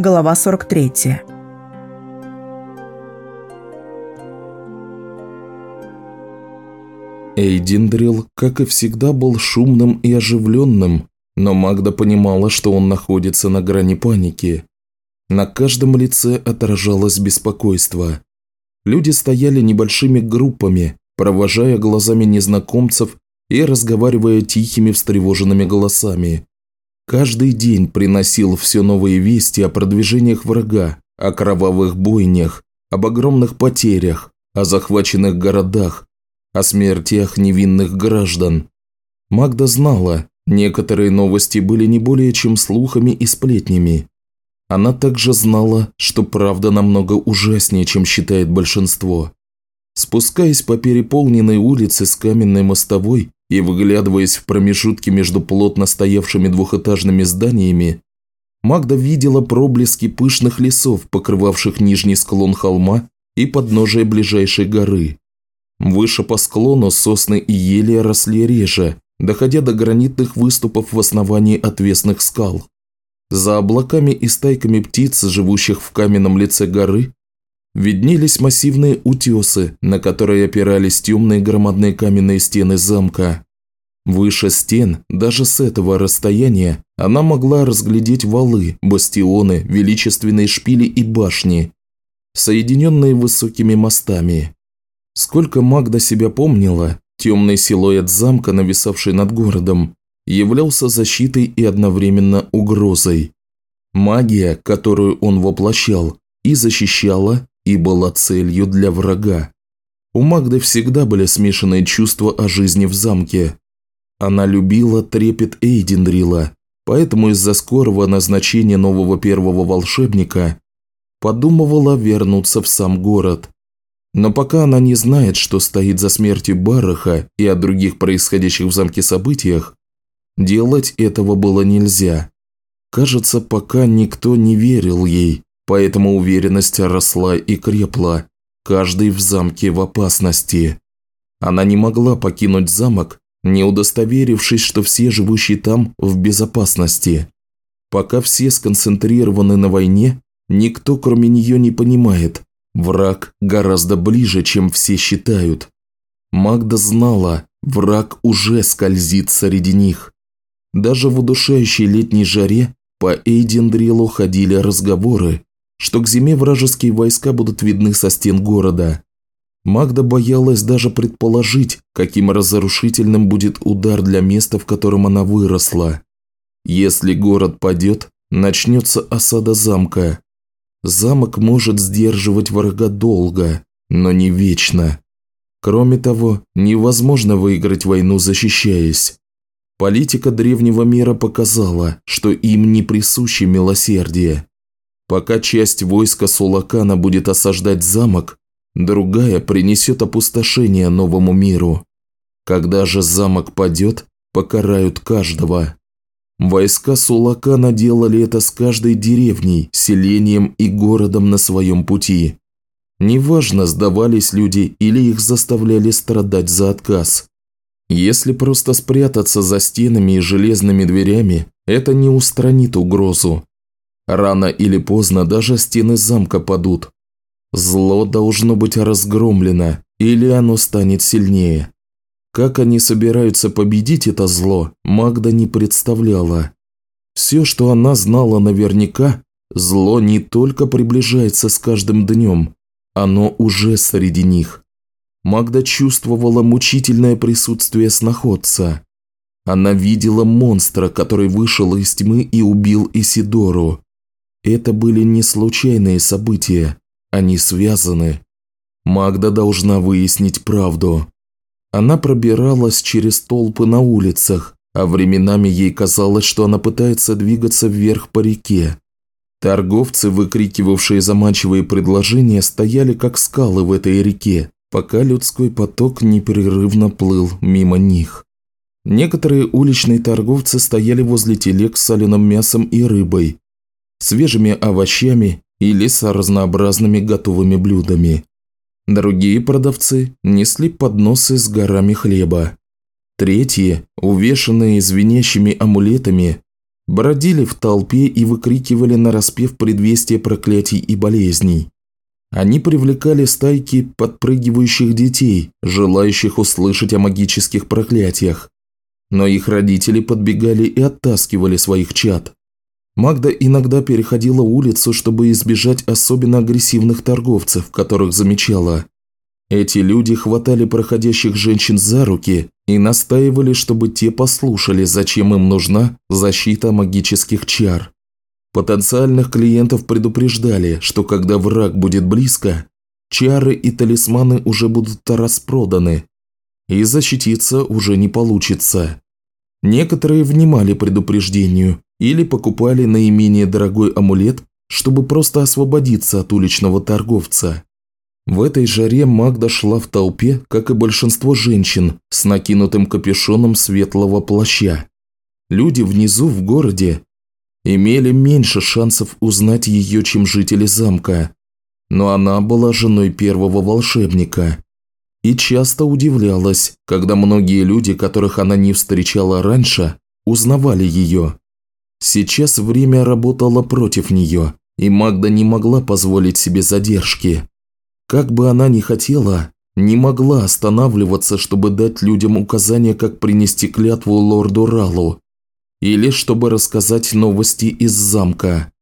Глава 43. Эйдиндрил, как и всегда, был шумным и оживленным, но Магда понимала, что он находится на грани паники. На каждом лице отражалось беспокойство. Люди стояли небольшими группами, провожая глазами незнакомцев и разговаривая тихими встревоженными голосами. Каждый день приносил все новые вести о продвижениях врага, о кровавых бойнях, об огромных потерях, о захваченных городах, о смертях невинных граждан. Магда знала, некоторые новости были не более чем слухами и сплетнями. Она также знала, что правда намного ужаснее, чем считает большинство. Спускаясь по переполненной улице с каменной мостовой и выглядываясь в промежутки между плотно стоявшими двухэтажными зданиями, Магда видела проблески пышных лесов, покрывавших нижний склон холма и подножие ближайшей горы. Выше по склону сосны и ели росли реже, доходя до гранитных выступов в основании отвесных скал. За облаками и стайками птиц, живущих в каменном лице горы, виднелись массивные утесы, на которые опирались темные громадные каменные стены замка. Выше стен, даже с этого расстояния, она могла разглядеть валы, бастионы, величественные шпили и башни, соединенные высокими мостами. Сколько Магда себя помнила, темный силуэт замка, нависавший над городом, являлся защитой и одновременно угрозой. Магия, которую он воплощал, и защищала, и была целью для врага. У Магды всегда были смешанные чувства о жизни в замке. Она любила трепет Эйдендрила, поэтому из-за скорого назначения нового первого волшебника подумывала вернуться в сам город. Но пока она не знает, что стоит за смертью Бараха и о других происходящих в замке событиях, делать этого было нельзя. Кажется, пока никто не верил ей, поэтому уверенность росла и крепла, каждый в замке в опасности. Она не могла покинуть замок, не удостоверившись, что все живущие там в безопасности. Пока все сконцентрированы на войне, никто кроме нее не понимает, враг гораздо ближе, чем все считают. Магда знала, враг уже скользит среди них. Даже в удушающей летней жаре по Эйдендрилу ходили разговоры, что к зиме вражеские войска будут видны со стен города. Магда боялась даже предположить, каким разрушительным будет удар для места, в котором она выросла. Если город падет, начнется осада замка. Замок может сдерживать врага долго, но не вечно. Кроме того, невозможно выиграть войну, защищаясь. Политика древнего мира показала, что им не присуще милосердие. Пока часть войска Сулакана будет осаждать замок, другая принесет опустошение новому миру. Когда же замок падет, покарают каждого. Войска Сулакана делали это с каждой деревней, селением и городом на своем пути. Неважно, сдавались люди или их заставляли страдать за отказ. Если просто спрятаться за стенами и железными дверями, это не устранит угрозу, Рано или поздно даже стены замка падут. Зло должно быть разгромлено, или оно станет сильнее. Как они собираются победить это зло, Магда не представляла. Все, что она знала наверняка, зло не только приближается с каждым днем, оно уже среди них. Магда чувствовала мучительное присутствие сноходца. Она видела монстра, который вышел из тьмы и убил Исидору. Это были не случайные события, они связаны. Магда должна выяснить правду. Она пробиралась через толпы на улицах, а временами ей казалось, что она пытается двигаться вверх по реке. Торговцы, выкрикивавшие заманчивые предложения, стояли как скалы в этой реке, пока людской поток непрерывно плыл мимо них. Некоторые уличные торговцы стояли возле телег с соленым мясом и рыбой, свежими овощами или с разнообразными готовыми блюдами. Другие продавцы несли подносы с горами хлеба. Третьи, увешанные звенящими амулетами, бродили в толпе и выкрикивали нараспев предвестие проклятий и болезней. Они привлекали стайки подпрыгивающих детей, желающих услышать о магических проклятиях. Но их родители подбегали и оттаскивали своих чад. Магда иногда переходила улицу, чтобы избежать особенно агрессивных торговцев, которых замечала. Эти люди хватали проходящих женщин за руки и настаивали, чтобы те послушали, зачем им нужна защита магических чар. Потенциальных клиентов предупреждали, что когда враг будет близко, чары и талисманы уже будут распроданы, и защититься уже не получится. Некоторые внимали предупреждению или покупали наименее дорогой амулет, чтобы просто освободиться от уличного торговца. В этой жаре Магда шла в толпе, как и большинство женщин, с накинутым капюшоном светлого плаща. Люди внизу в городе имели меньше шансов узнать ее, чем жители замка. Но она была женой первого волшебника. И часто удивлялась, когда многие люди, которых она не встречала раньше, узнавали ее. Сейчас время работало против нее, и Магда не могла позволить себе задержки. Как бы она ни хотела, не могла останавливаться, чтобы дать людям указания, как принести клятву лорду Ралу, или чтобы рассказать новости из замка.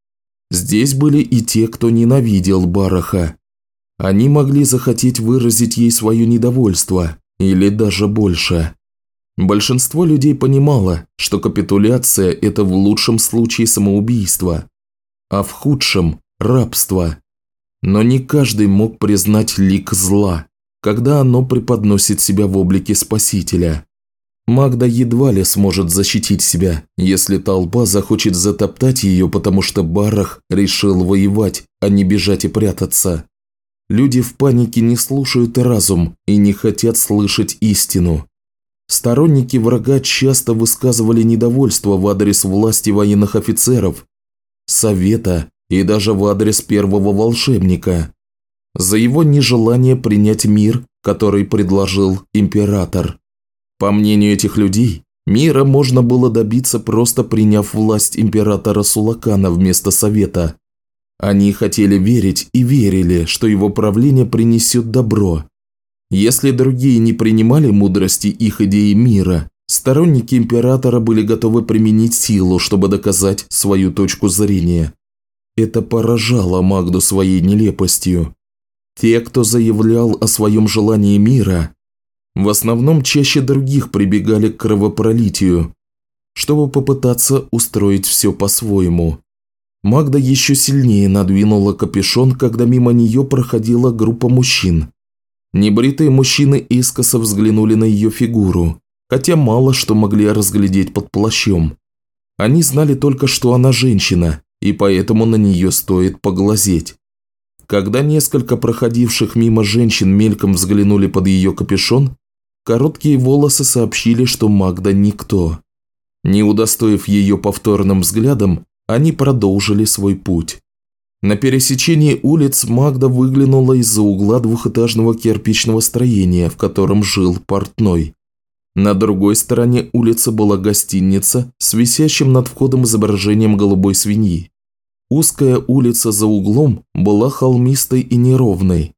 Здесь были и те, кто ненавидел Бараха. Они могли захотеть выразить ей свое недовольство, или даже больше. Большинство людей понимало, что капитуляция – это в лучшем случае самоубийство, а в худшем – рабство. Но не каждый мог признать лик зла, когда оно преподносит себя в облике спасителя. Магда едва ли сможет защитить себя, если толпа захочет затоптать ее, потому что Барах решил воевать, а не бежать и прятаться. Люди в панике не слушают разум и не хотят слышать истину. Сторонники врага часто высказывали недовольство в адрес власти военных офицеров, совета и даже в адрес первого волшебника за его нежелание принять мир, который предложил император. По мнению этих людей, мира можно было добиться просто приняв власть императора Сулакана вместо совета. Они хотели верить и верили, что его правление принесет добро. Если другие не принимали мудрости их идеи мира, сторонники императора были готовы применить силу, чтобы доказать свою точку зрения. Это поражало Магду своей нелепостью. Те, кто заявлял о своем желании мира, в основном чаще других прибегали к кровопролитию, чтобы попытаться устроить все по-своему. Магда еще сильнее надвинула капюшон, когда мимо нее проходила группа мужчин. Небритые мужчины искоса взглянули на ее фигуру, хотя мало что могли разглядеть под плащом. Они знали только, что она женщина, и поэтому на нее стоит поглазеть. Когда несколько проходивших мимо женщин мельком взглянули под ее капюшон, Короткие волосы сообщили, что Магда никто. Не удостоив ее повторным взглядом, они продолжили свой путь. На пересечении улиц Магда выглянула из-за угла двухэтажного кирпичного строения, в котором жил портной. На другой стороне улицы была гостиница с висящим над входом изображением голубой свиньи. Узкая улица за углом была холмистой и неровной,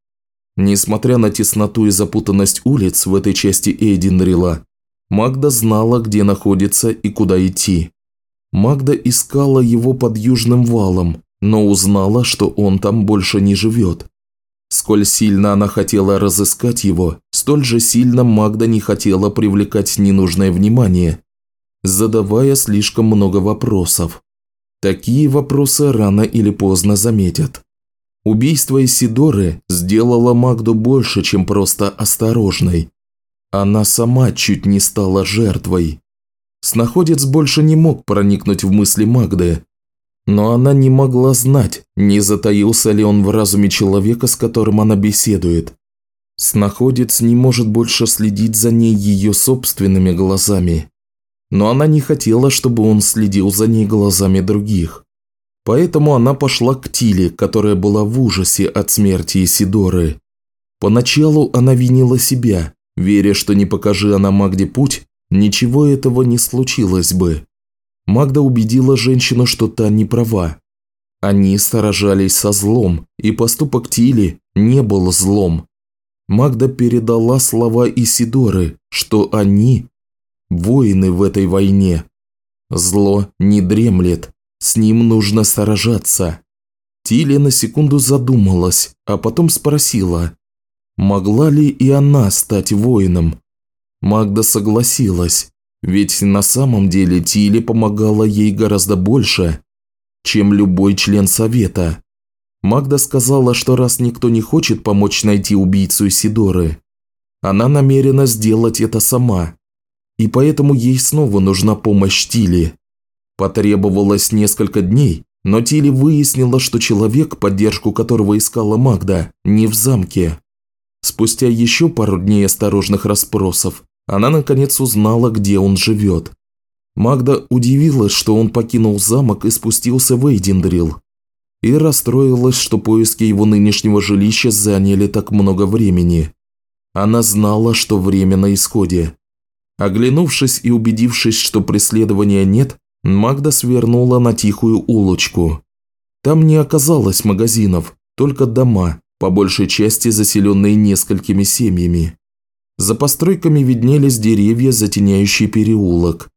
Несмотря на тесноту и запутанность улиц в этой части Эйдинрила, Магда знала, где находится и куда идти. Магда искала его под южным валом, но узнала, что он там больше не живет. Сколь сильно она хотела разыскать его, столь же сильно Магда не хотела привлекать ненужное внимание, задавая слишком много вопросов. Такие вопросы рано или поздно заметят. Убийство Исидоры сделало Магду больше, чем просто осторожной. Она сама чуть не стала жертвой. Снаходец больше не мог проникнуть в мысли Магды, но она не могла знать, не затаился ли он в разуме человека, с которым она беседует. Снаходец не может больше следить за ней ее собственными глазами, но она не хотела, чтобы он следил за ней глазами других. Поэтому она пошла к Тиле, которая была в ужасе от смерти Исидоры. Поначалу она винила себя, веря, что не покажи она Магде путь, ничего этого не случилось бы. Магда убедила женщину, что та не права. Они сражались со злом, и поступок Тили не был злом. Магда передала слова Исидоры, что они – воины в этой войне. Зло не дремлет, с ним нужно сражаться. Тили на секунду задумалась, а потом спросила, могла ли и она стать воином. Магда согласилась, ведь на самом деле Тили помогала ей гораздо больше, чем любой член совета. Магда сказала, что раз никто не хочет помочь найти убийцу Сидоры, она намерена сделать это сама. И поэтому ей снова нужна помощь Тили. Потребовалось несколько дней, но Тили выяснила, что человек, поддержку которого искала Магда, не в замке. Спустя еще пару дней осторожных расспросов, она наконец узнала, где он живет. Магда удивилась, что он покинул замок и спустился в Эйдиндрил, и расстроилась, что поиски его нынешнего жилища заняли так много времени. Она знала, что время на исходе. Оглянувшись и убедившись, что преследования нет, Магда свернула на тихую улочку. Там не оказалось магазинов, только дома, по большей части заселенные несколькими семьями. За постройками виднелись деревья, затеняющие переулок.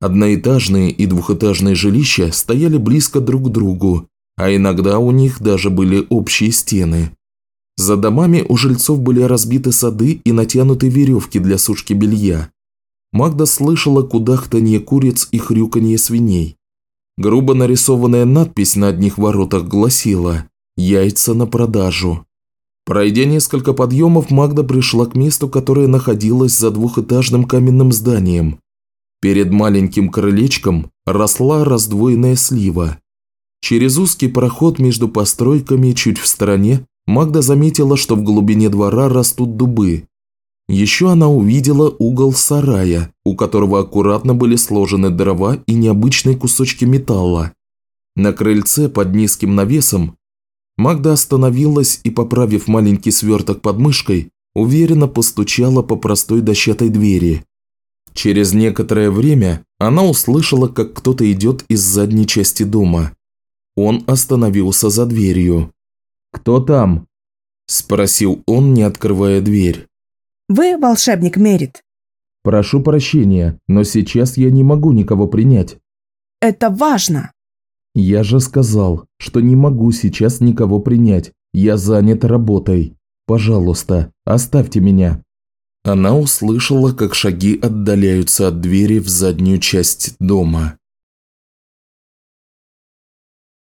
Одноэтажные и двухэтажные жилища стояли близко друг к другу, а иногда у них даже были общие стены. За домами у жильцов были разбиты сады и натянуты веревки для сушки белья. Магда слышала кудахтанье куриц и хрюканье свиней. Грубо нарисованная надпись на одних воротах гласила «Яйца на продажу». Пройдя несколько подъемов, Магда пришла к месту, которое находилось за двухэтажным каменным зданием. Перед маленьким крылечком росла раздвоенная слива. Через узкий проход между постройками чуть в стороне Магда заметила, что в глубине двора растут дубы. Еще она увидела угол сарая, у которого аккуратно были сложены дрова и необычные кусочки металла. На крыльце под низким навесом Магда остановилась и, поправив маленький сверток под мышкой, уверенно постучала по простой дощатой двери. Через некоторое время она услышала, как кто-то идет из задней части дома. Он остановился за дверью. «Кто там?» – спросил он, не открывая дверь. «Вы волшебник Мерит?» «Прошу прощения, но сейчас я не могу никого принять». «Это важно!» «Я же сказал, что не могу сейчас никого принять. Я занят работой. Пожалуйста, оставьте меня». Она услышала, как шаги отдаляются от двери в заднюю часть дома.